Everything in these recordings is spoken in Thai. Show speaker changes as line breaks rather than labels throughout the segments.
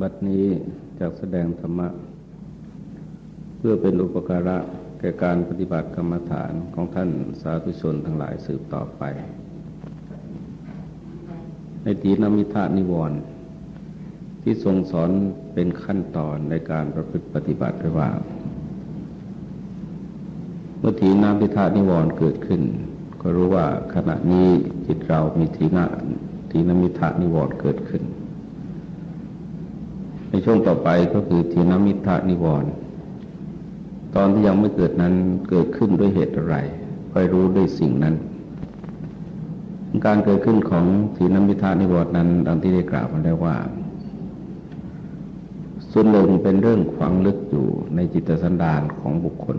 บัดนี้จากแสดงธรรมะ เพื่อเป็นอุปการะแก่การปฏิบัติกรรมฐานของท่านสาธุชนทั้งหลายสืบต่อไป ในทีนมิทานิวรณ์ที่ทรงสอนเป็นขั้นตอนในการประพฤติปฏิบัติไว้ว่า เมื่อทีนามิทานิวรณ์เกิดขึ้น ก็รู้ว่าขณะนี้จิตเรามีทีนาทีนมิทานิวรณ์เกิดขึ้น ในช่วงต่อไปก็คือทีนมิทานิวรณ์ตอนที่ยังไม่เกิดนั้นเกิดขึ้นด้วยเหตุอะไรค่อยรู้ด้วยสิ่งนั้น การเกิดขึ้นของทีนมิทานิวรณ์นั้นดังที่ได้กล่าวมาแล้วว่า ส่วนหนึ่งเป็นเรื่องขวางลึกอยู่ในจิตสันดานของบุคคล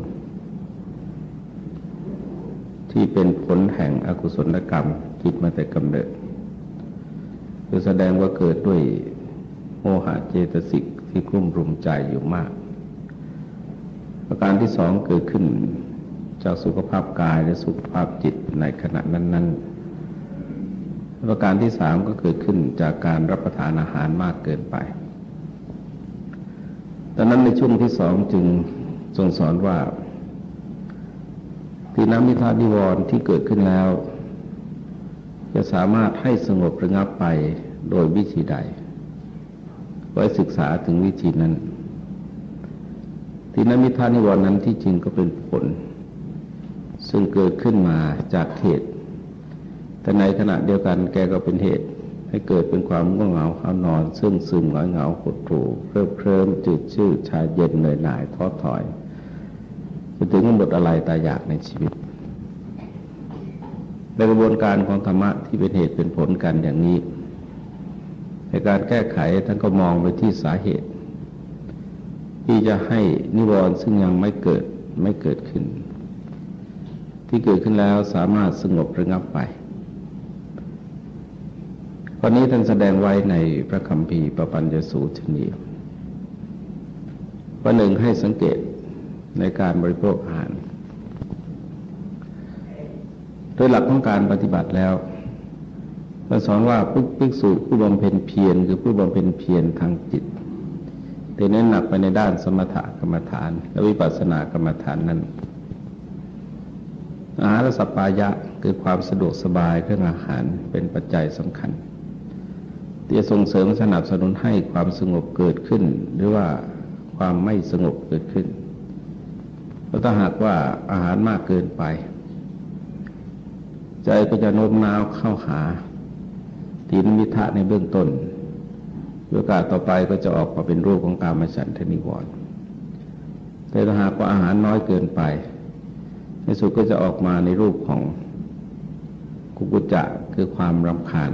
ที่เป็นผลแห่งอกุศลกรรมจิตมาแต่กำเนิดคือแสดงว่าเกิดด้วย โมหะเจตสิกที่กลุ่มรุมใจอยู่มาก ประการที่สองเกิดขึ้นจากสุขภาพกายและสุขภาพจิตในขณะนั้น ๆ ประการที่สามก็เกิดขึ้นจากการรับประทานอาหารมากเกินไปดังนั้นในช่วงที่สองจึงทรงสอนว่าทีน้ำมิทานิวรที่เกิดขึ้นแล้ว จะสามารถให้สงบระงับไปโดยวิธีใด ไว้ศึกษาถึงวิธีนั้น ทีน้ำมิทานิวรณ์นั้นที่จริงก็เป็นผล ซึ่งเกิดขึ้นมาจากเหตุ แต่ในขณะเดียวกันแกก็เป็นเหตุ ให้เกิดเป็นความง่วงเหงาหานอน ซึ่งซึมหงอยเหงาหดหู่เคลิ้มเคลิ้มจืดชืดชาเย็นเหนื่อยหน่ายท้อถอยจะถึงหมดอะไรตายอยากในชีวิตในกระบวนการของธรรมะที่เป็นเหตุเป็นผลกันอย่างนี้ ในการแก้ไขท่านก็มองไปที่สาเหตุ ที่จะให้นิวรณ์ซึ่งยังไม่เกิดไม่เกิดขึ้น ที่เกิดขึ้นแล้วสามารถสงบระงับไปวันนี้ท่านแสดงไว้ในพระคัมภีร์ปปัญญสูตรนี้ว่าหนึ่งให้สังเกตในการบริโภคอาหาร โดยหลักของการปฏิบัติแล้ว ท่านสอนว่าผู้ภิกษุผู้บำเพ็ญเพียรคือผู้บำเพ็ญเพียรทางจิตแต่เน้นหนักไปในด้านสมถกรรมฐาน และวิปัสสนากรรมฐานนั้น อาหารสัพปายะคือความสะดวกสบายเครื่องอาหารเป็นปัจจัยสำคัญที่จะส่งเสริมสนับสนุนให้ความสงบเกิดขึ้น หรือว่าความไม่สงบเกิดขึ้นเพราะถ้าหากว่าอาหารมากเกินไป ใจก็จะโน้มน้าวเข้าหา ทีนมิทะในเบื้องต้นโอกาสต่อไปก็จะออกมาเป็นรูปของการมาฉันทนิวรณ์แต่ถ้าหากว่าอาหารน้อยเกินไป ในสุดก็จะออกมาในรูปของกุกุจะคือความรำคาญ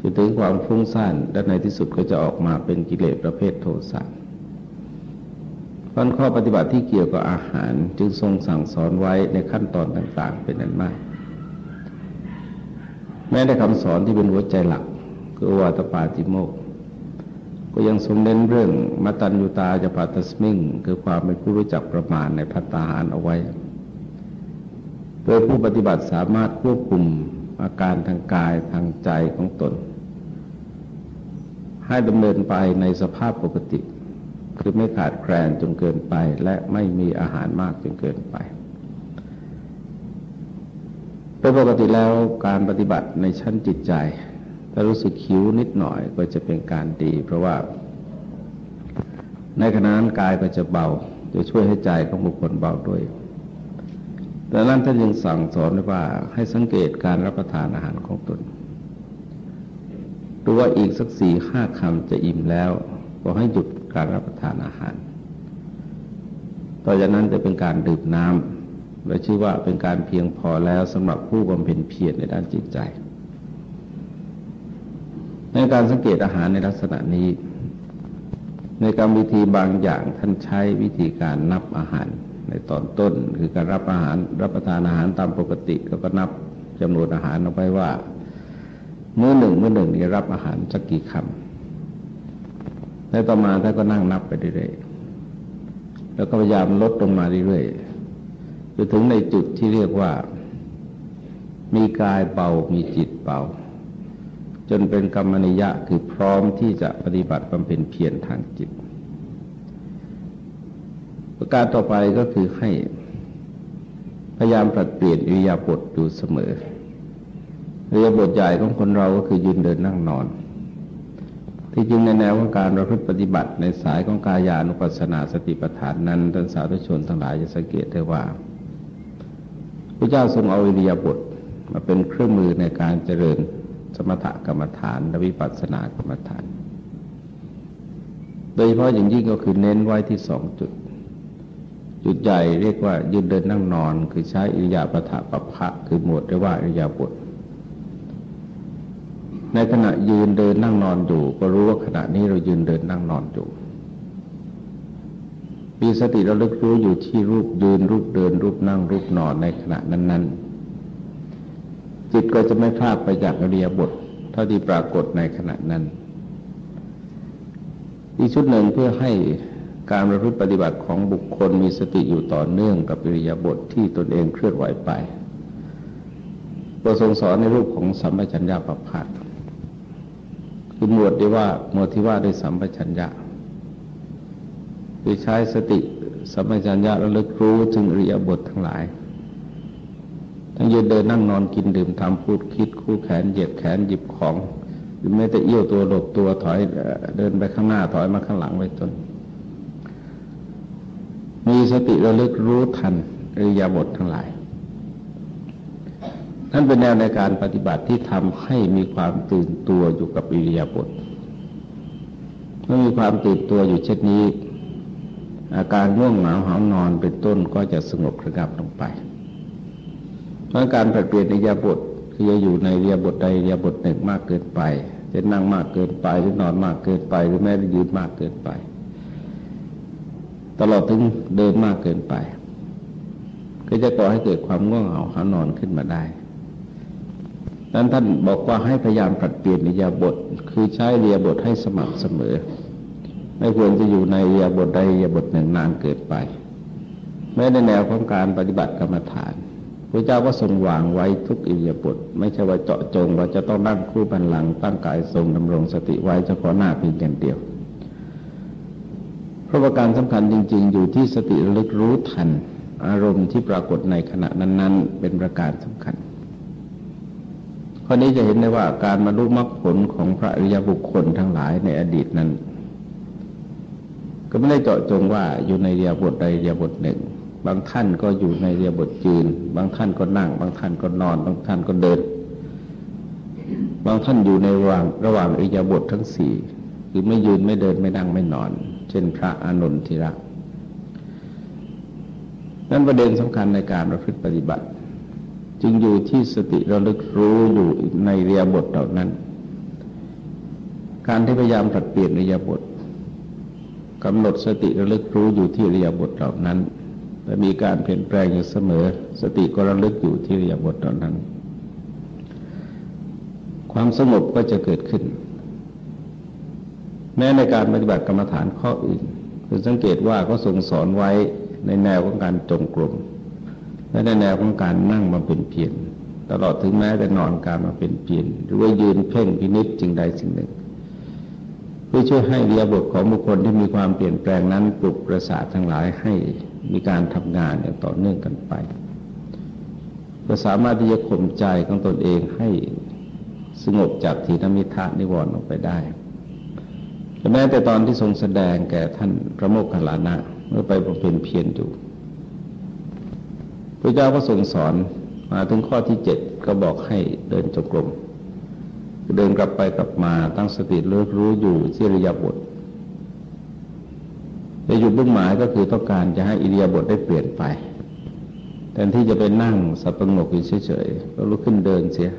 จนถึงความฟุ้งซ่านและในที่สุดก็จะออกมาเป็นกิเลสประเภทโทสะพันข้อปฏิบัติที่เกี่ยวกับอาหารจึงทรงสั่งสอนไว้ในขั้นตอนต่าง ๆ เป็นนั้นมาก แม้ในคำสอนที่เป็นหัวใจหลักคือวาตปาติโมก ก็ยังทรงเน้นเรื่องมัตัญญูตาจะปัตสมิงคือความเป็นผู้รู้จักประมาณในพัตตาหารเอาไว้ โดยผู้ปฏิบัติสามารถควบคุมอาการทางกายทางใจของตน ให้ดำเนินไปในสภาพปกติ คือไม่ขาดแคลนจนเกินไป และไม่มีอาหารมากจนเกินไป โดยปกติแล้วการปฏิบัติในชั้นจิตใจ ถ้ารู้สึกคิ้วนิดหน่อยก็จะเป็นการดี เพราะว่า ในขณะนั้นกายก็จะเบา จะช่วยให้ใจของบุคคลเบาด้วยดังนั้นท่านยังสั่งสอนว่าให้สังเกตการรับประทานอาหารของตนดูว่าอีกสักสี่ห้าคำจะอิ่มแล้วก็ให้หยุดการรับประทานอาหาร ต่อจากนั้นจะเป็นการดื่มน้ำ และชื่อว่าเป็นการเพียงพอแล้วสำหรับผู้บำเพ็ญเพียรในด้านจิตใจ ในการสังเกตอาหารในลักษณะนี้ ในกรรมวิธีบางอย่างท่านใช้วิธีการนับอาหารในตอนต้นคือการรับอาหารรับประทานอาหารตามปกติก็นับจำนวนอาหารเอาไว้ว่ามื้อหนึ่งมื้อหนึ่งนี่รับอาหารสักกี่คำแล้วต่อมาท่านก็นั่งนับไปเรื่อยๆแล้วก็พยายามลดลงมาเรื่อยๆ จนถึงในจุดที่เรียกว่า มีกายเบามีจิตเบาจนเป็นกรรมนิยะคือพร้อมที่จะปฏิบัติบำเพ็ญเพียรทางจิต ประการต่อไปก็คือให้พยายามปรับเปลี่ยนอิริยาบถอยู่เสมออิริยาบถใหญ่ของคนเราก็คือยืนเดินนั่งนอน ที่จริงในแนวของการเราพฤติปฏิบัติในสายของกายานุปัสสนาสติปัฏฐานนั้นท่านสาธุชนทั้งหลายจะสังเกตได้ว่า พระเจ้าทรงเอาอิริยาบถมาเป็นเครื่องมือในการเจริญสมถกรรมฐานและวิปัสสนากรรมฐาน โดยเฉพาะอย่างยิ่งก็คือเน้นไว้ที่สองจุด จุดใหญ่เรียกว่ายืนเดินนั่งนอน คือใช้อิริยาบถปภะคือหมวดเรียกว่าอิริยาบถในขณะยืนเดินนั่งนอนอยู่ ก็รู้ว่าขณะนี้เรายืนเดินนั่งนอนอยู่ มีสติราลึกรู้อยู่ที่รูปยืนรูปเดิน รูปนั่งรูปนอนในขณะนั้น ๆ จิตก็จะไม่พลาดไปจากอริยบทเท่าที่ปรากฏในขณะนั้น อีกชุดหนึ่งเพื่อให้การประพฤติปฏิบัติของบุคคลมีสติอยู่ต่อเนื่องกับอริยบทที่ตนเองเคลื่อนไหวไปประทรงสอนในรูปของสัมปชัญญะประพัดคือหมวดที่ว่าหมวดที่ว่าด้วยสัมปชัญญะ คือใช้สติสัมปชัญญะระลึกรู้ถึงอริยบททั้งหลาย ทั้งยืนเดินนั่งนอนกินดื่มทำพูดคิดคู่แขนเหยียดแขนหยิบของหรือแม้แต่เอี้ยวตัวหลบตัวถอยเดินไปข้างหน้าถอยมาข้างหลังไว้จนมีสติระลึกรู้ทันอริยบททั้งหลายนั่นเป็นแนวในการปฏิบัติที่ทำให้มีความตื่นตัวอยู่กับอิริยาบถเมื่อมีความตื่นตัวอยู่เช่นนี้ อาการง่วงเหงาหานอนเป็นต้นก็จะสงบระงับลงไป เพราะการปรับเปลี่ยนในยาบทคือจะอยู่ในเรียบทใดเรียบทหนึ่งมากเกินไป จะนั่งมากเกินไปหรือนอนมากเกินไป หรือแม้จะยืนมากเกินไป ตลอดถึงเดินมากเกินไป ก็จะก่อให้เกิดความง่วงเหงาหานอนขึ้นมาได้นั้นท่านบอกว่าให้พยายามปรับเปลี่ยนอิยาบท คือใช้เรียบทให้สม่ำเสมอ ไม่ควรจะอยู่ในยาบทใดยาบทหนึ่งนานเกิดไปแม้ในแนวของการปฏิบัติกรรมฐานพระเจ้าก็ทรงวางไว้ทุกอิยาบทไม่ใช่ว่าเจาะจงว่าจะต้องนั่งคู่บันหลังตั้งกายทรงดำรงสติไว้เฉพาะหน้าเพียงอย่างเดียวเพราะว่าการสำคัญจริง ๆ อยู่ที่สติระลึกรู้ทัน อารมณ์ที่ปรากฏในขณะนั้น ๆ เป็นประการสำคัญข้อนี้จะเห็นได้ว่าการมารู้มรรคผลของพระอริยบุคคลทั้งหลายในอดีตนั้น ก็ไม่ได้เจาะจงว่าอยู่ในเรียบทใดเรียบทหนึ่ง บางท่านก็อยู่ในเรียบทยืน บางท่านก็นั่ง บางท่านก็นอน บางท่านก็เดิน บางท่านอยู่ในระหว่างระหว่างอิยาบททั้งสี่คือไม่ยืนไม่เดินไม่นั่งไม่นอน เช่นพระอานนทิระนั่นประเด็นสำคัญในการประพฤติปฏิบัติ จึงอยู่ที่สติระลึกรู้อยู่ในเรียบทเหล่านั้น การที่พยายามปรับเปลี่ยนเรียบท กำหนดสติระลึกรู้อยู่ที่เรียบทเหล่านั้นและมีการเปลี่ยนแปลงอยู่เสมอ สติก็ระลึกอยู่ที่เรียบทเหล่านั้น ความสงบก็จะเกิดขึ้น แม้ในการปฏิบัติกรรมฐานข้ออื่นคือสังเกตว่าก็ทรงสอนไว้ในแนวของการจงกรมและในแนวของการนั่งมาเป็นเพียรตลอดถึงแม้แต่นอนการมาเป็นเพียรหรือว่ายืนเพ่งพินิษจึงใดสิ่งหนึ่ง เพื่อช่วยให้เรียบทของบุคคลที่มีความเปลี่ยนแปลงนั้นปลุกประสาททั้งหลายให้มีการทำงานอย่างต่อเนื่องกันไปก็สามารถที่จะข่มใจของตนเองให้สงบจากทีนมิทะนิวรณ์ออกไปได้แต่แม้แต่ตอนที่ทรงแสดงแก่ท่านพระโมคคัลลานะเมื่อไปบำเพ็ญเพียรอยู่พระเจ้าก็ทรงสอนมาถึงข้อที่เจ็ดก็บอกให้เดินจงกรม เดินกลับไปกลับมาตั้งสติเลิกรู้อยู่ที่ริยาบทแต่หยุดบุ่งหมายก็คือต้องการจะให้อิริยาบถได้เปลี่ยนไปแทนที่จะไปนั่งสับประงกอยู่เฉยๆก็ลุกขึ้นเดินเสีย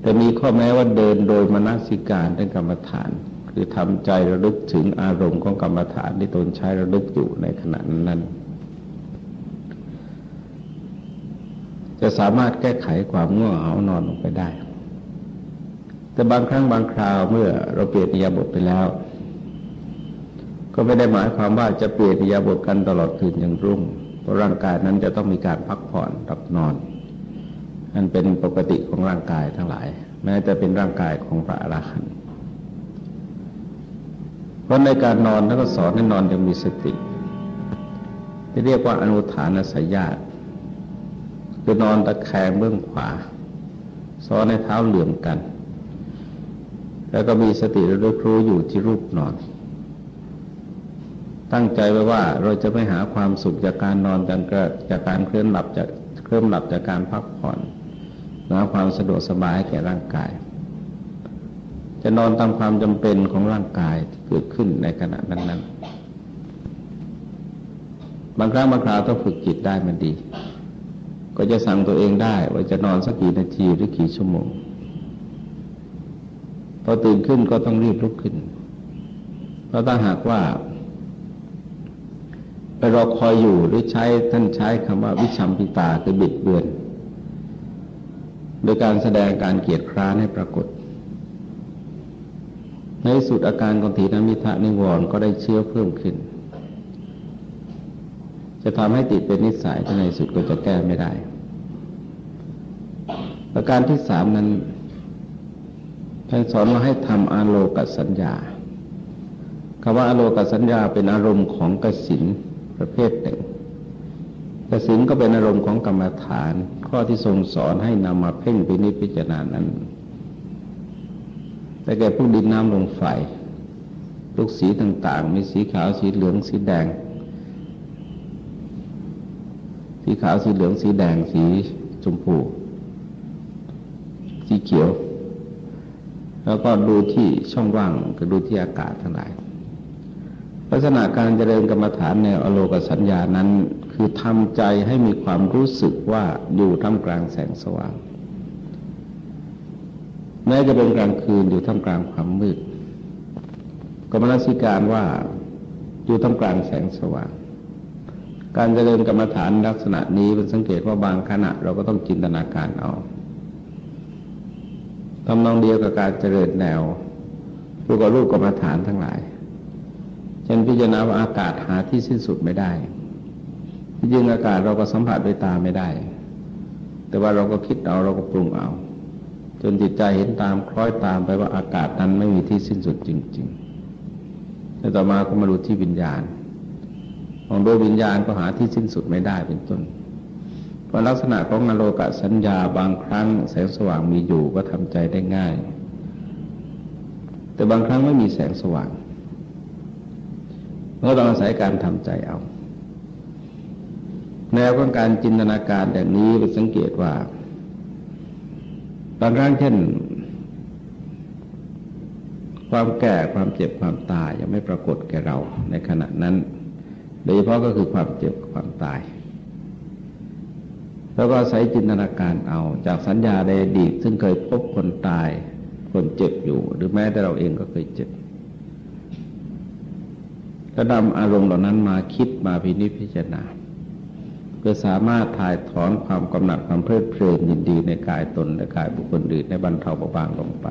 แต่มีข้อแม้ว่าเดินโดยมนสิการเป็นกรรมฐาน คือทำใจระลึกถึงอารมณ์ของกรรมฐานที่ตนใช้ระลึกอยู่ในขณะนั้น จะสามารถแก้ไขความง่วงเหงานอนลงไปได้ แต่บางครั้งบางคราวเมื่อเราเปลี่ยนอิยาบทไปแล้ว ก็ไม่ได้หมายความว่าจะเปลี่ยนอิยาบทกันตลอดคืนอย่างรุ่ง เพราะร่างกายนั้นจะต้องมีการพักผ่อนรับนอนนั่นเป็นปกติของร่างกายทั้งหลาย แม้จะเป็นร่างกายของพระอรหันต์เพราะในการนอนแล้วก็สอนให้นอนยังมีสติที่เรียกว่าอนุฐานสยาตคือนอนตะแคงเบื้องขวาซ้อนในเท้าเหลื่อมกัน แล้วก็มีสติระลึกรู้อยู่ที่รูปนอน ตั้งใจไว้ว่าเราจะไม่หาความสุขจากการนอนจากจากการเคลื่อนหลับจากเคลื่อนหลับจากการพักผ่อนหาความสะดวกสบายแก่ร่างกาย จะนอนตามความจำเป็นของร่างกายที่เกิดขึ้นในขณะนั้นๆ บางครั้งบางคราวต้องฝึกจิตได้มันดี ก็จะสั่งตัวเองได้ว่าจะนอนสักกี่นาทีหรือกี่ชั่วโมง พอตื่นขึ้นก็ต้องรีบลุกขึ้น เพราะถ้าหากว่าไปรอคอยอยู่หรือใช้ท่านใช้คำว่าวิชัมพิตาคือบิดเบือน โดยการแสดงการเกียรติคร้านให้ปรากฏ ในสุดอาการของถีนมิทะนิวรณ์ก็ได้เชื้อเพิ่มขึ้น จะทำให้ติดเป็นนิสัยที่ในสุดก็จะแก้ไม่ได้ ประการที่สามนั้น ท่านสอนว่าให้ทำอาโลกสัญญาคำว่าอาโลกสัญญาเป็นอารมณ์ของกสินประเภทหนึ่งกสินก็เป็นอารมณ์ของกรรมฐาน ข้อที่ทรงสอนให้นำมาเพ่งไปนิพพิจารณานั้น แต่แก่พวกดินน้ำลงไฟลูกสีต่างๆ มีสีขาวสีเหลืองสีแดง สีขาวสีเหลืองสีแดงสีชมพู สีเขียว แล้วก็ดูที่ช่องว่างก็ดูที่อากาศทั้งหลายลักษณะการเจริญกรรมฐานในอโลกสัญญานั้น คือทำใจให้มีความรู้สึกว่าอยู่ท่ามกลางแสงสว่าง แม้จะเป็นกลางคืนอยู่ท่ามกลางความมืดก็มนสิการว่าอยู่ท่ามกลางแสงสว่าง การเจริญกรรมฐานลักษณะนี้เป็นสังเกตว่าบางขณะเราก็ต้องจินตนาการเอา ทำนองเดียวกับการเจริญแนวรูปกับรูปกรรมฐานทั้งหลายเช่นพิจารณาว่าอากาศหาที่สิ้นสุดไม่ได้ที่จริงอากาศเราก็สัมผัสด้วยตาไม่ได้ แต่ว่าเราก็คิดเอาเราก็ปรุงเอา จนจิตใจเห็นตามคล้อยตามไปว่าอากาศนั้นไม่มีที่สิ้นสุดจริงๆแล้วต่อมาก็มาดูที่วิญญาณมองโดยวิญญาณก็หาที่สิ้นสุดไม่ได้เป็นต้น เพราะลักษณะของอโลกสัญญาบางครั้งแสงสว่างมีอยู่ก็ทำใจได้ง่าย แต่บางครั้งไม่มีแสงสว่างเมื่อเราอาศัยการทำใจเอา แนวของการจินตนาการอย่างนี้ไปสังเกตว่า บางครั้งเช่น ความแก่ความเจ็บความตายยังไม่ปรากฏแก่เราในขณะนั้น โดยเฉพาะก็คือความเจ็บความตาย แล้วก็ใช้จินตนาการเอาจากสัญญาในอดีตซึ่งเคยพบคนตาย คนเจ็บอยู่ หรือแม้แต่เราเองก็เคยเจ็บก็นำอารมณ์เหล่านั้นมาคิดมาพินิจพิจารณาเพื่อสามารถถ่ายถอนความกำหนัดความเพลิดเพลินยินดีในกายตนและกายบุคคลอื่นในบรรเทาเบาบางลงไป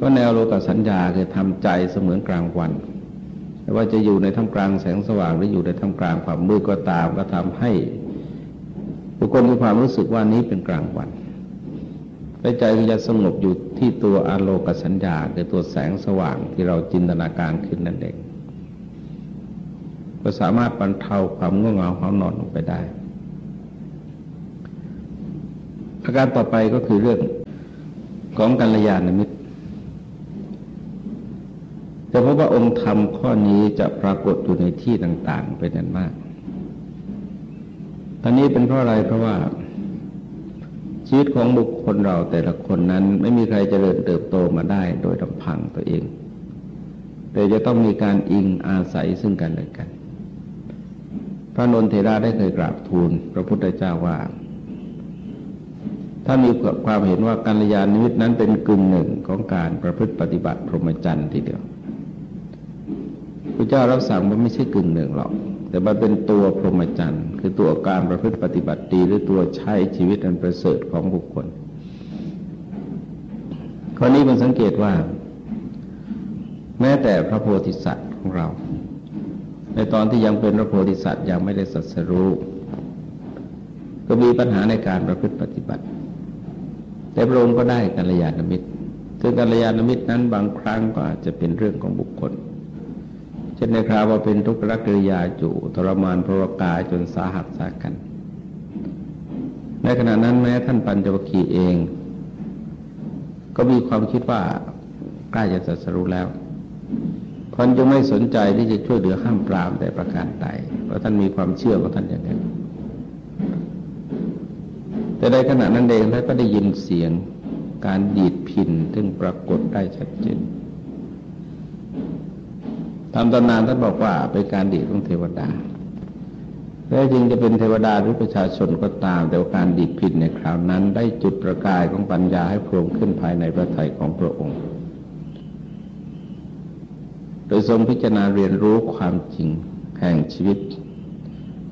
ก็แนวโลกสัญญาคือทำใจเสมือนกลางวันไม่ว่าจะอยู่ในท่ามกลางแสงสว่างหรืออยู่ในท่ามกลางความมืดก็ตามก็ทำให้ บุคคลมีความรู้สึกว่านี้เป็นกลางวันใจก็จะสงบอยู่ที่ตัวอารมณ์สัญญาคือตัวแสงสว่างที่เราจินตนาการขึ้นนั่นเองก็สามารถบรรเทาความง่วงเหงาความนอนลงไปได้อาการต่อไปก็คือเรื่องของกัลยาณมิตรแต่เพราะว่าองค์ธรรมข้อนี้จะปรากฏอยู่ในที่ต่าง ๆ เป็นอันมาก อันนี้เป็นเพราะอะไรเพราะว่า ชีวิตของบุคคลเราแต่ละคนนั้น ไม่มีใครจเจริญเติบโตมาได้โดยลำพังตัวเอง แต่จะต้องมีการอิงอาศัยซึ่งกันและกัน พระนนเทราได้เคยกราบทูลพระพุทธเจ้าว่า ถ้ามีความเห็นว่ากัลยาณมิตรนั้นเป็นกึ่งหนึ่งของการประพฤติปฏิบัติพรหมจรรย์ทีเดียวพระเจ้ารับสั่งว่าไม่ใช่กึ่งหนึ่งหรอก แต่มันเป็นตัวพรหมจรรย์คือตัวการประพฤติปฏิบัติดีหรือตัวใช้ชีวิตอันประเสริฐของบุคคลข้อนี้มันสังเกตว่า แม้แต่พระโพธิสัตว์ของเรา ในตอนที่ยังเป็นพระโพธิสัตว์ยังไม่ได้สัสรู้ก็มีปัญหาในการประพฤติปฏิบัติ แต่พระองค์ก็ได้กัลยาณมิตรซึ่งกัลยาณมิตรนั้นบางครั้งก็อาจจะเป็นเรื่องของบุคคล เช่นในคราวว่าเป็นทุกขกิริยาจูทรมานพระกายจนสาหัสสากัน ในขณะนั้นแม้ท่านปัญจวัคคีเอง ก็มีความคิดว่าใกล้จะสัสรู้แล้วคนจะไม่สนใจที่จะช่วยเหลือห้ามปรามแต่ประการใดเพราะท่านมีความเชื่อของท่านอย่างนั้นแต่ในขณะนั้นเองท่านก็ได้ยินเสียงการดีดพินซึ่งปรากฏได้ชัดเจน ตามตำนานท่านบอกว่าเป็นการดีดของเทวดาแท้จริงจะเป็นเทวดาหรือประชาชนก็ตาม แต่ว่าการดีดพินในคราวนั้น ได้จุดประกายของปัญญาให้โผล่ขึ้นภายในพระทัยของพระองค์ โดยทรงพิจารณาเรียนรู้ความจริงแห่งชีวิต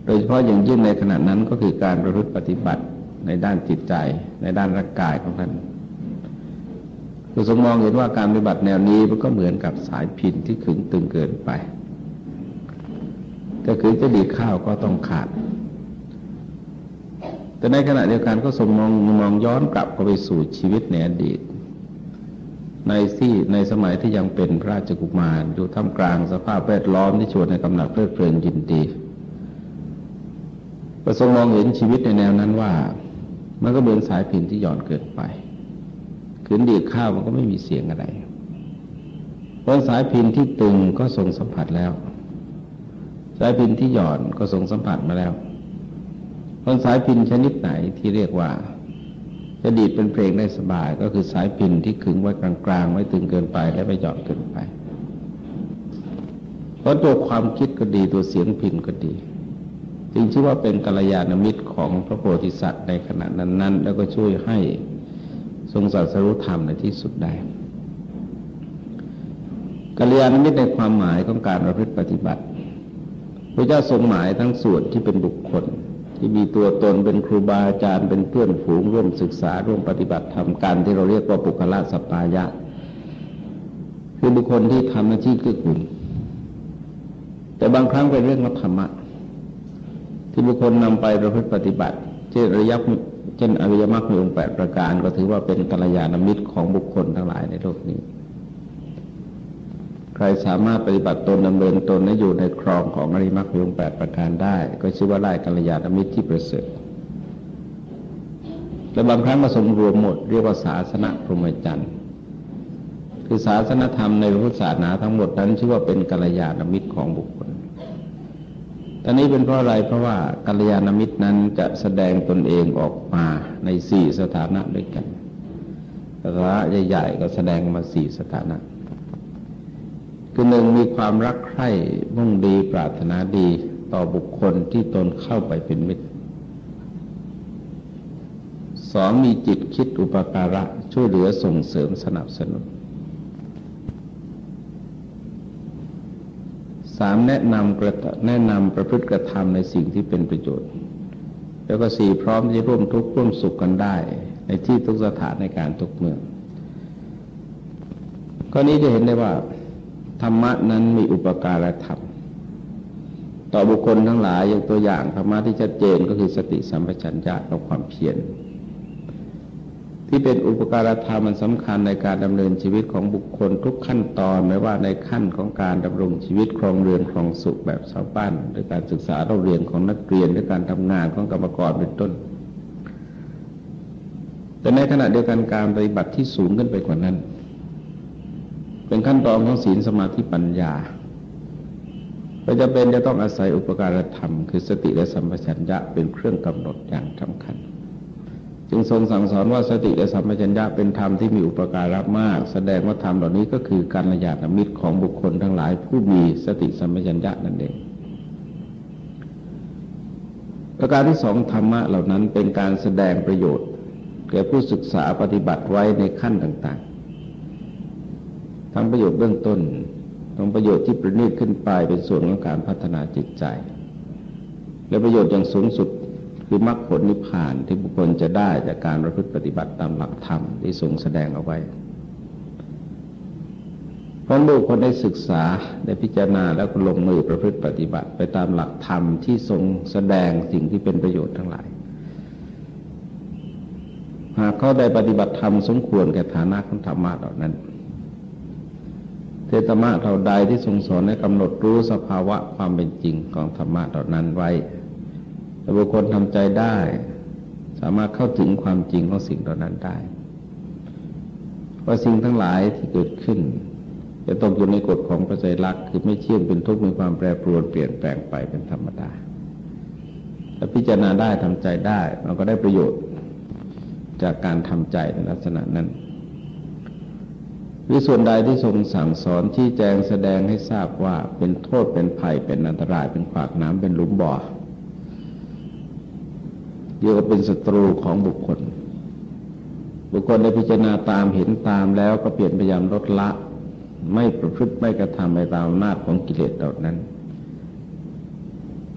โดยเฉพาะอย่างยิ่งในขณะนั้นก็คือการประพฤติปฏิบัติในด้านจิตใจ ในด้านร่างกายของท่าน คือทรงมองเห็นว่าการปฏิบัติแนวนี้มันก็เหมือนกับสายพินที่ขึงตึงเกินไปถ้าขึงจะดีข้าวก็ต้องขาด แต่ในขณะเดียวกันก็ทรงมองมองย้อนกลับเข้าไปสู่ชีวิตในอดีต ในที่ในสมัยที่ยังเป็นพระราชกุมารอยู่ท่ามกลางสภาพแวดล้อมที่ชวนในกำหนัดเพลิดเพลินยินดีก็ทรงมองเห็นชีวิตในแนวนั้นว่า มันก็เหมือนสายพินที่หย่อนเกินไป ขืนดีดข้าวมันก็ไม่มีเสียงอะไรเพราะสายพินที่ตึงก็ทรงสัมผัสแล้ว สายพินที่หย่อนก็ทรงสัมผัสมาแล้วเพราะสายพินชนิดไหนที่เรียกว่า จะดีดเป็นเพลงได้สบาย ก็คือสายพินที่ขึงไว้กลางๆไว้ตึงเกินไปและไม่หย่อนเกินไป เพราะตัวความคิดก็ดีตัวเสียงพินก็ดีจึงชื่อว่าเป็นกัลยาณมิตรของพระโพธิสัตว์ในขณะนั้นๆ แล้วก็ช่วยให้ ทรงสัสรุธรรมในที่สุดได้กัลยาณมิตรในความหมายของการประพฤติปฏิบัติ พระเจ้าทรงหมายทั้งส่วนที่เป็นบุคคล ที่มีตัวตนเป็นครูบาอาจารย์เป็นเพื่อนฝูงร่วมศึกษาร่วมปฏิบัติธรรมกันที่เราเรียกว่าปุคละสปายะ คือบุคคลที่ทำหน้าที่เกื้อกูลแต่บางครั้งเป็นเรื่องธรรมะที่บุคคลนำไปประพฤติปฏิบัติ เช่นระยะ ช่นอริยมรรคมีองค์แปดประการก็ถือว่าเป็นกัลยาณมิตรของบุคคลทั้งหลายในโลกนี้ ใครสามารถปฏิบัติตนดำเนินตนและอยู่ในครองของอริยมรรคมีองค์แปดประการได้ ก็ชื่อว่าได้กัลยาณมิตรที่ประเสริฐและบางครั้งมาสมรวมหมดเรียกว่าศาสนาพรหมจรรย์คือศาสนธรรมในพุทธศาสนาทั้งหมดนั้นชื่อว่าเป็นกัลยาณมิตรของบุคคล ตอนนี้เป็นเพราะอะไรเพราะว่ากัลยาณมิตรนั้นจะแสดงตนเองออกมาในสี่สถานะด้วยกันสถานะใหญ่ๆก็แสดงมาสี่สถานะ คือหนึ่งมีความรักใคร่มุ่งดีปรารถนาดีต่อบุคคลที่ตนเข้าไปเป็นมิตรสองมีจิตคิดอุปการะช่วยเหลือส่งเสริมสนับสนุน สามแนะนำกระแนะนำประพฤติกระทำในสิ่งที่เป็นประโยชน์ แล้วก็สี่พร้อมที่ร่วมทุกข์ร่วมสุขกันได้ ในที่ทุกสถานในการทุกเมืองข้อนี้จะเห็นได้ว่า ธรรมะนั้นมีอุปการะธรรม ต่อบุคคลทั้งหลายอย่างตัวอย่างธรรมะที่ชัดเจนก็คือสติสัมปชัญญะและความเพียร ที่เป็นอุปการธรรมมันสำคัญในการดำเนินชีวิตของบุคคลทุกขั้นตอนไม่ว่าในขั้นของการดำรงชีวิตครองเรือนครองสุขแบบชาวบ้านหรือการศึกษาเราเรียนของนักเรียนหรือการทำงานของกรรมกรเป็นต้น แต่ในขณะเดียวกันการปฏิบัติที่สูงขึ้นไปกว่านั้น เป็นขั้นตอนของศีลสมาธิปัญญาก็จะเป็นจะต้องอาศัยอุปการธรรม คือสติและสัมปชัญญะเป็นเครื่องกำหนดอย่างสำคัญ จึงทรงสั่งสอนว่าสติและสัมปชัญญะเป็นธรรมที่มีอุปการะมาก แสดงว่าธรรมเหล่านี้ก็คือการระยาดมิตรของบุคคลทั้งหลายผู้มีสติสัมปชัญญะนั่นเองประการที่สองธรรมะเหล่านั้นเป็นการแสดงประโยชน์ แก่ผู้ศึกษาปฏิบัติไว้ในขั้นต่างๆ ทั้งประโยชน์เบื้องต้นทั้งประโยชน์ที่ประณีตขึ้นไปเป็นส่วนของการพัฒนาจิตใจ และประโยชน์อย่างสูงสุด คือมรรคผลนิพพานที่บุคคลจะได้จากการประพฤติปฏิบัติตามหลักธรรมที่ทรงแสดงเอาไว้เพราะบุคคลได้ศึกษาได้พิจารณาแล้วก็ลงมือประพฤติปฏิบัติ ไปตามหลักธรรมที่ทรงแสดงสิ่งที่เป็นประโยชน์ทั้งหลายหากเขาได้ปฏิบัติธรรมสมควรแก่ฐานะของธรรมะเหล่านั้น เทธรรมะเราใดที่ทรงสอนให้กำหนดรู้สภาวะความเป็นจริงของธรรมะเหล่านั้นไว้ แต่บุคคลทำใจได้ สามารถเข้าถึงความจริงของสิ่งเหล่านั้นได้ว่าะสิ่งทั้งหลายที่เกิดขึ้น จะตกอยู่ในกฎของปัจจัยลักคือไม่เชื่อมเป็นทุกข์มีความแปรปรวนเปลี่ยนแปลงไปเป็นธรรมดาถ้าพิจารณาได้ทำใจได้เราก็ได้ประโยชน์จากการทำใจในลักษณะนั้นหรือส่วนใดที่ทรงสั่งสอนที่แจงแสดงให้ทราบว่าเป็นโทษเป็นภัยเป็นอันตรายเป็นขวากน้ำเป็นหลุมบ่อ เรียกว่าเป็นศัตรูของบุคคล บุคคลได้พิจารณาตามเห็นตามแล้วก็เปลี่ยนพยายามลดละ ไม่ประพฤติไม่กระทำไปตามอำนาจของกิเลสเหล่านั้น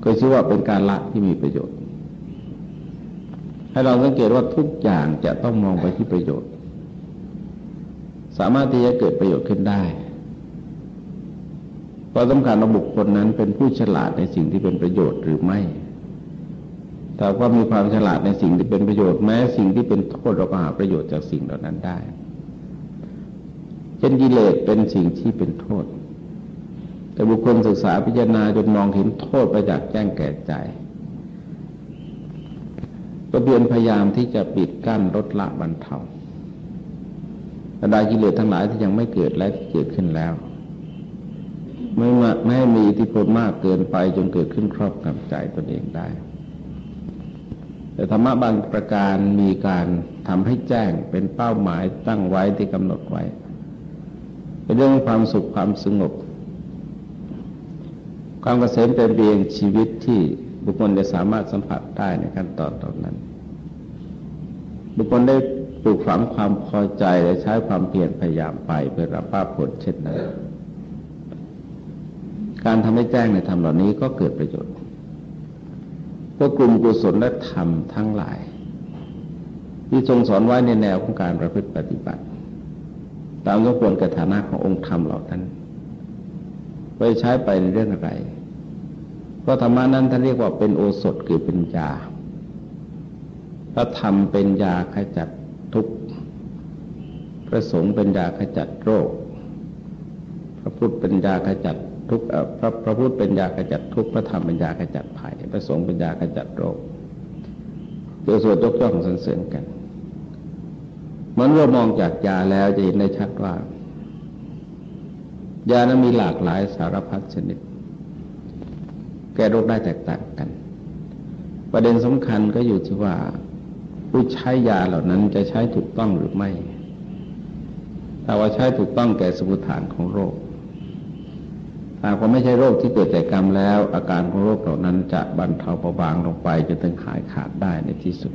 ก็ชื่อว่าเป็นการละที่มีประโยชน์ ให้เราสังเกตว่าทุกอย่างจะต้องมองไปที่ประโยชน์ สามารถที่จะเกิดประโยชน์ขึ้นได้เพราะสำคัญว่าบุคคลนั้นเป็นผู้ฉลาดในสิ่งที่เป็นประโยชน์หรือไม่ แต่ว่ามีความฉลาดในสิ่งที่เป็นประโยชน์แม้สิ่งที่เป็นโทษเราก็หาประโยชน์จากสิ่งเหล่านั้นได้เช่นกิเลสเป็นสิ่งที่เป็นโทษ แต่บุคคลศึกษาพิจารณาจนมองเห็นโทษไปจากษ์แจ้งแก่ใจ ก็เพียรพยายามที่จะปิดกั้นลดละบรรเทาบรรดากิเลสทั้งหลายที่ยังไม่เกิดและที่เกิดขึ้นแล้ว ไม่ไม่ให้มีอิทธิพลมากเกินไปจนเกิดขึ้นครอบงำใจตนเองได้ แต่ธรรมะบางประการมีการทำให้แจ้งเป็นเป้าหมายตั้งไว้ที่กำหนดไว้เป็นเรื่องความสุขความสงบ ความเกษมเป็นเพียงชีวิตที่บุคคลจะสามารถสัมผัสได้ในขั้นตอนตอนนั้น บุคคลได้ปลูกฝังความพอใจและใช้ความเพียรพยายามไปเพื่อรับภาพผลเช่นนั้น การทำให้แจ้งในธรรมเหล่านี้ก็เกิดประโยชน์ กกลุ่มกุศลและธรรมทั้งหลาย ที่ทรงสอนไว้ในแนวของการประพฤติปฏิบัติ ตามสมควรกับฐานะขององค์ธรรมเหล่านั้นไปใช้ไปในเรื่องอะไร เพราะธรรมานั้นท่านเรียกว่าเป็นโอสถคือเป็นยาพระธรรมเป็นยาขจัดทุกข์พระสงฆ์เป็นยาขจัดโรค พระพุทธเป็นยาขจัด ทุกพระพระพุทธเป็นยาขจัดทุกพระธรรมเป็นยาขจัดภัยพระสงฆ์เป็นยาขจัดโรคเดี๋ยวสวดยกย่องสรรเสริญกันมื่อเรามองจากยาแล้วจะเห็นได้ชัดว่า ยานั้นมีหลากหลายสารพัดชนิด แก้โรคได้แตกต่างกัน ประเด็นสำคัญก็อยู่ที่ว่า ผู้ใช้ยาเหล่านั้นจะใช้ถูกต้องหรือไม่ ถ้าว่าใช้ถูกต้องแก่สมุทฐานของโรค หากว่าไม่ใช่โรคที่เกิดแต่กรรมแล้ว อาการของโรคเหล่านั้นจะบรรเทาเบาบางลงไปจนถึงหายขาดได้ในที่สุด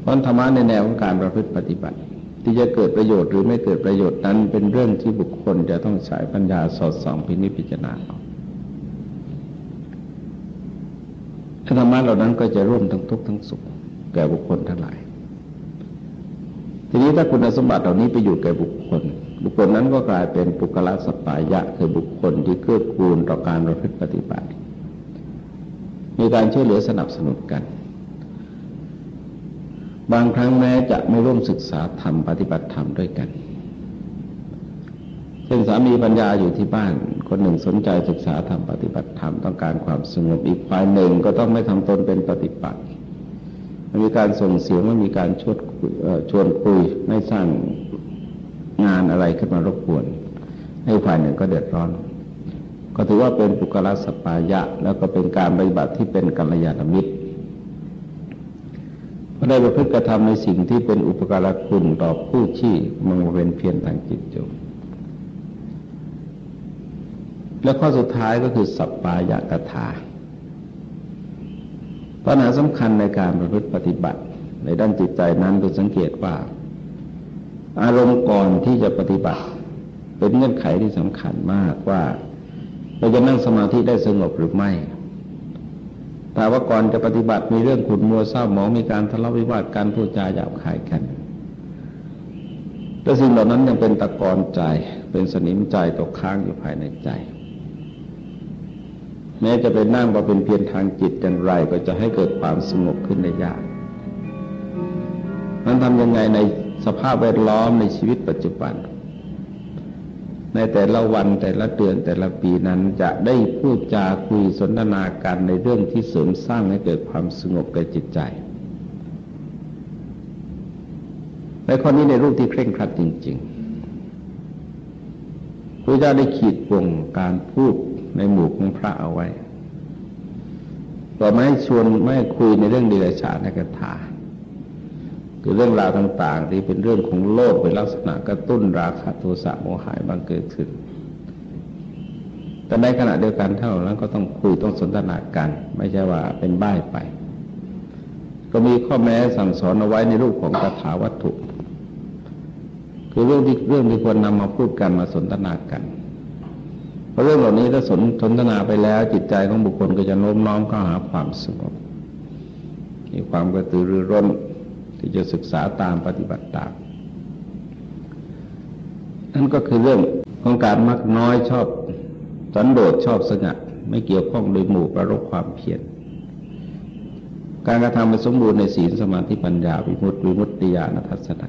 เพราะธรรมะในแนวของการประพฤติปฏิบัติ ที่จะเกิดประโยชน์หรือไม่เกิดประโยชน์นั้น เป็นเรื่องที่บุคคลจะต้องใช้ปัญญาสอดส่องพินิจพิจารณาธรรมะเหล่านั้นก็จะร่วมทั้งทุกข์ทั้งสุข แก่บุคคลทั้งหลาย ทีนี้ถ้าคุณสมบัติเหล่านี้ไปอยู่แก่บุคคล บุคคลนั้นก็กลายเป็นปุกละสปายะคือบุคคลที่เกื้อกูลต่อการประพฤติปฏิบัติ มีการช่วยเหลือสนับสนุนกัน บางครั้งแม้จะไม่ร่วมศึกษาธรรมปฏิบัติธรรมด้วยกันเช่นสามีปัญญาอยู่ที่บ้าน คนหนึ่งสนใจศึกษาธรรมปฏิบัติธรรมต้องการความสงบอีกฝ่ายหนึ่งก็ต้องไม่ทำตนเป็นปฏิปัติมีการส่งเสียงไม่มีการชวนชวนคุยไม่สร้าง งานอะไรขึ้นมารบกวน ให้ฝ่ายหนึ่งก็เดือดร้อน ก็ถือว่าเป็นปุกละสปายะ แล้วก็เป็นการปฏิบัติที่เป็นกัลยาณมิตรก็ได้ประพฤติกระทำในสิ่งที่เป็นอุปการะคุณต่อผู้ที่มังเวนเพียรทางจิตจุและข้อสุดท้ายก็คือสัปปายะกถาปัญหาสำคัญในการประพฤติปฏิบัติ ในด้านจิตใจนั้นเราสังเกตว่า อารมณ์ก่อนที่จะปฏิบัติ เป็นเงื่อนไขที่สำคัญมากว่าเราจะนั่งสมาธิได้สงบหรือไม่แต่ว่าก่อนจะปฏิบัติมีเรื่องขุนมัวเศร้าหมองมีการทะเลาะวิวาทการพูดจาหยาบคายกันแต่สิ่งเหล่านั้นยังเป็นตะกอนใจ เป็นสนิมใจตกค้างอยู่ภายในใจ แม้จะเป็นนั่งว่าเป็นเพียงทางจิตอย่างไรก็จะให้เกิดความสงบขึ้นในยาก นั้นทำยังไงใน สภาพแวดล้อมในชีวิตปัจจุบัน ในแต่ละวันแต่ละเดือนแต่ละปีนั้นจะได้พูดจาคุยสนทนากันในเรื่องที่เสริมสร้างให้เกิดความสงบแก่จิตใจในข้อนี้ในรูปที่เคร่งครัดจริงๆพระเจ้าได้ขีดวงการพูดในหมู่ของพระเอาไว้ต่อไม่ชวนไม่คุยในเรื่องดีลฉาในกถา คือเรื่องราวต่าง ๆ ที่เป็นเรื่องของโลกเป็นลักษณะกระตุ้นราคะโทสะโมหะบังเกิดขึ้น แต่ในขณะเดียวกันเท่านั้นก็ต้องคุยต้องสนทนากัน ไม่ใช่ว่าเป็นบ้ายไป ก็มีข้อแม้สั่งสอนเอาไว้ในรูปของคาถาวัตถุ คือเรื่องที่เรื่องที่ควรนำมาพูดกันมาสนทนากันเพราะเรื่องเหล่านี้ถ้าสนสนทนาไปแล้ว จิตใจของบุคคลก็จะโน้มน้อมเข้าหาความสงบมีความกระตือรือร้น ที่จะศึกษาตามปฏิบัติตามนั่นก็คือเรื่องของการมักน้อยชอบสันโดษชอบสงัด ไม่เกี่ยวข้องโดยหมู่ประรบความเพียรการกระทำไปสมบูรณ์ในศีลสมาธิปัญญาวิมุตติวิมุตติญาณทัศนะ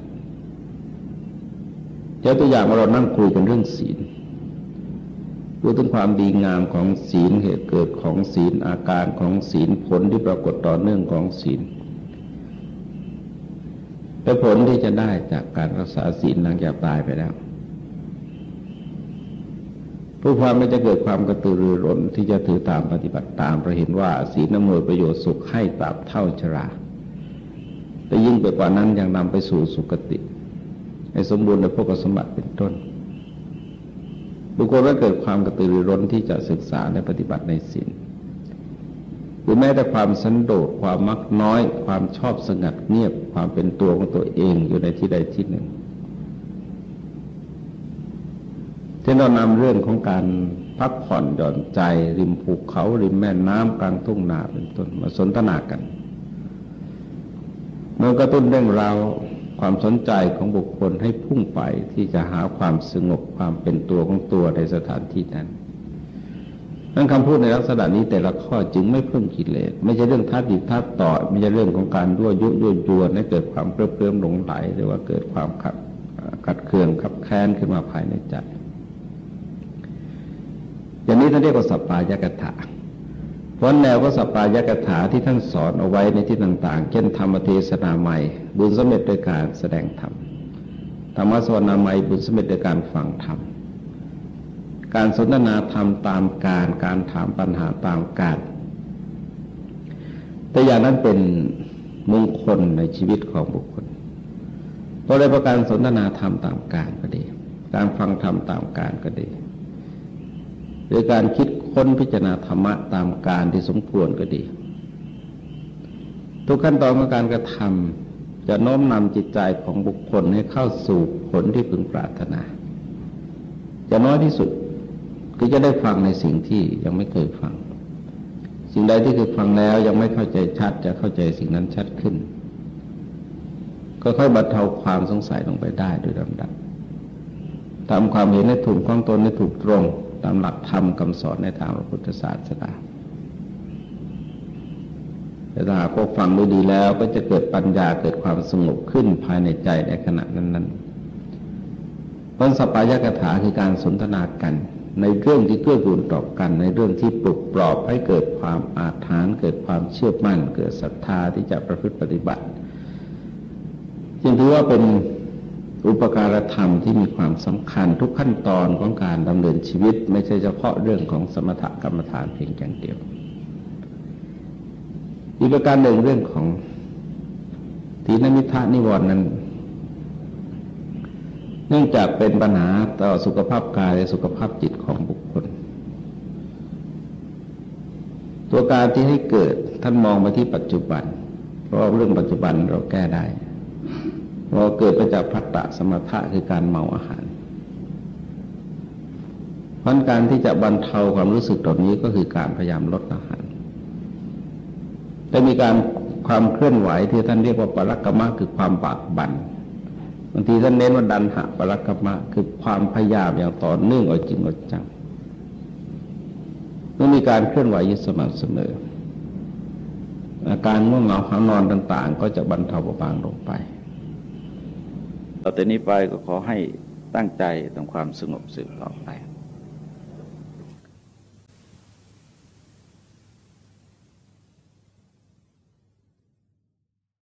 เจ้าตัวอย่างเรานั่งคุยกันเรื่องศีลพูดถึงความดีงามของศีลเหตุเกิดของศีลอาการของศีลผลที่ปรากฏต่อเนื่องของศีล เป็นผลที่จะได้จากการรักษาศีลหลังจากตายไปแล้ว ผู้ความไม่จะเกิดความกระตือรือร้นที่จะถือตามปฏิบัติตามเพราะเห็นว่าศีลนำนวยประโยชน์สุขให้ตราบเท่าชราแต่ยิ่งไปกว่านั้นยังนำไปสู่สุคติในสมบูรณ์ในพวกสมบัติเป็นต้น บุคคลก็เกิดความกระตือรือร้นที่จะศึกษาและปฏิบัติในศีล หรือแม้แต่ความสันโดษความมักน้อย ความชอบสงัดเงียบ ความเป็นตัวของตัวเองอยู่ในที่ใดที่หนึ่งที่เรานำเรื่องของการพักผ่อนหย่อนใจ ริมภูเขาริมแม่น้ำกลางทุ่งนาเป็นต้นมาสนทนากันมันกระตุ้นเรื่องราวความสนใจของบุคคลให้พุ่งไปที่จะหาความสงบความเป็นตัวของตัวในสถานที่นั้น นั่นคำพูดในลักษณะนี้แต่ละข้อจึงไม่เพิ่มกิเลสไม่ใช่เรื่องทัดดิทัดต่อไม่ใช่เรื่องของการยั่วยุยยวนให้เกิดความเปรี้ยวหลงไหลหรือว่าเกิดความขัดขัดเคืองขับแค้นขึ้นมาภายในใจอย่างนี้ท่านเรียกว่าสัปปายกถาเพราะแนวก็สัปปายกถาที่ท่านสอนเอาไว้ในที่ต่าง ๆ เช่นธรรมเทศนาใหม่บุญสมเร็จโดยการแสดงธรรมธรรมสวนาใหม่บุญสมเร็จโดยการฟังธรรม การสนทนาธรรมตามการการถามปัญหาตามการแต่อย่างนั้นเป็นมงคลในชีวิตของบุคคลเพราะในประการสนทนาธรรมตามการก็ดี การฟังธรรมตามการก็ดี หรือการคิดค้นพิจารณาธรรมะตามการที่สมควรก็ดี ทุกขั้นตอนของการกระทำจะโน้มนำจิตใจของบุคคลให้เข้าสู่ผลที่พึงปรารถนา จะน้อยที่สุด คือจะได้ฟังในสิ่งที่ยังไม่เคยฟัง สิ่งใดที่เคยฟังแล้วยังไม่เข้าใจชัด จะเข้าใจสิ่งนั้นชัดขึ้น ก็ค่อยบรรเทาความสงสัยลงไปได้โดยลำดับทำความเห็นให้ถูกข้องตนให้ถูกตรง ตามหลักธรรมคำสอนในทางพระพุทธศาสนาแต่ถ้าหากว่าฟังดูดีแล้วก็จะเกิดปัญญาเกิดความสงบขึ้นภายในใจในขณะนั้นๆเพราะสปายกถาคือการสนทนากัน ในเรื่องที่เกื้อกูลต่อกัน ในเรื่องที่ปลุกปลอบให้เกิดความอาถรรพ์เกิดความเชื่อมั่น เกิดศรัทธาที่จะประพฤติปฏิบัติจึงถือว่าเป็นอุปการธรรมที่มีความสำคัญทุกขั้นตอนของการดำเนินชีวิต ไม่ใช่เฉพาะเรื่องของสมถกรรมฐานเพียงอย่างเดียว อีกประการหนึ่งเรื่องของทีนมิทะนิวรณ์นั้น เนื่องจากเป็นปัญหาต่อสุขภาพกายและสุขภาพจิตของบุคคล ตัวการที่ให้เกิดท่านมองมาที่ปัจจุบัน เพราะเรื่องปัจจุบันเราแก้ได้เราเกิดไปจากพัตตะสมถะคือการเมาอาหารเพราะการที่จะบรรเทาความรู้สึกตรงนี้ก็คือการพยายามลดอาหาร แต่มีการความเคลื่อนไหวที่ท่านเรียกว่าปรักกรรมะคือความบากบัน่น บางทีท่านเน้นว่าดันหะปรักกรรมะคือความพยายามอย่างต่อเนื่องเอาจริงเอาจังต้องมีการเคลื่อนไหวอยู่สม่ำเสมอ อาการง่วงเหงาหานอนต่าง ๆ ก็จะบรรเทาเบาบางลงไปต่อแต่นี้ไปก็ขอให้ตั้งใจทำความสงบสืบต่อไป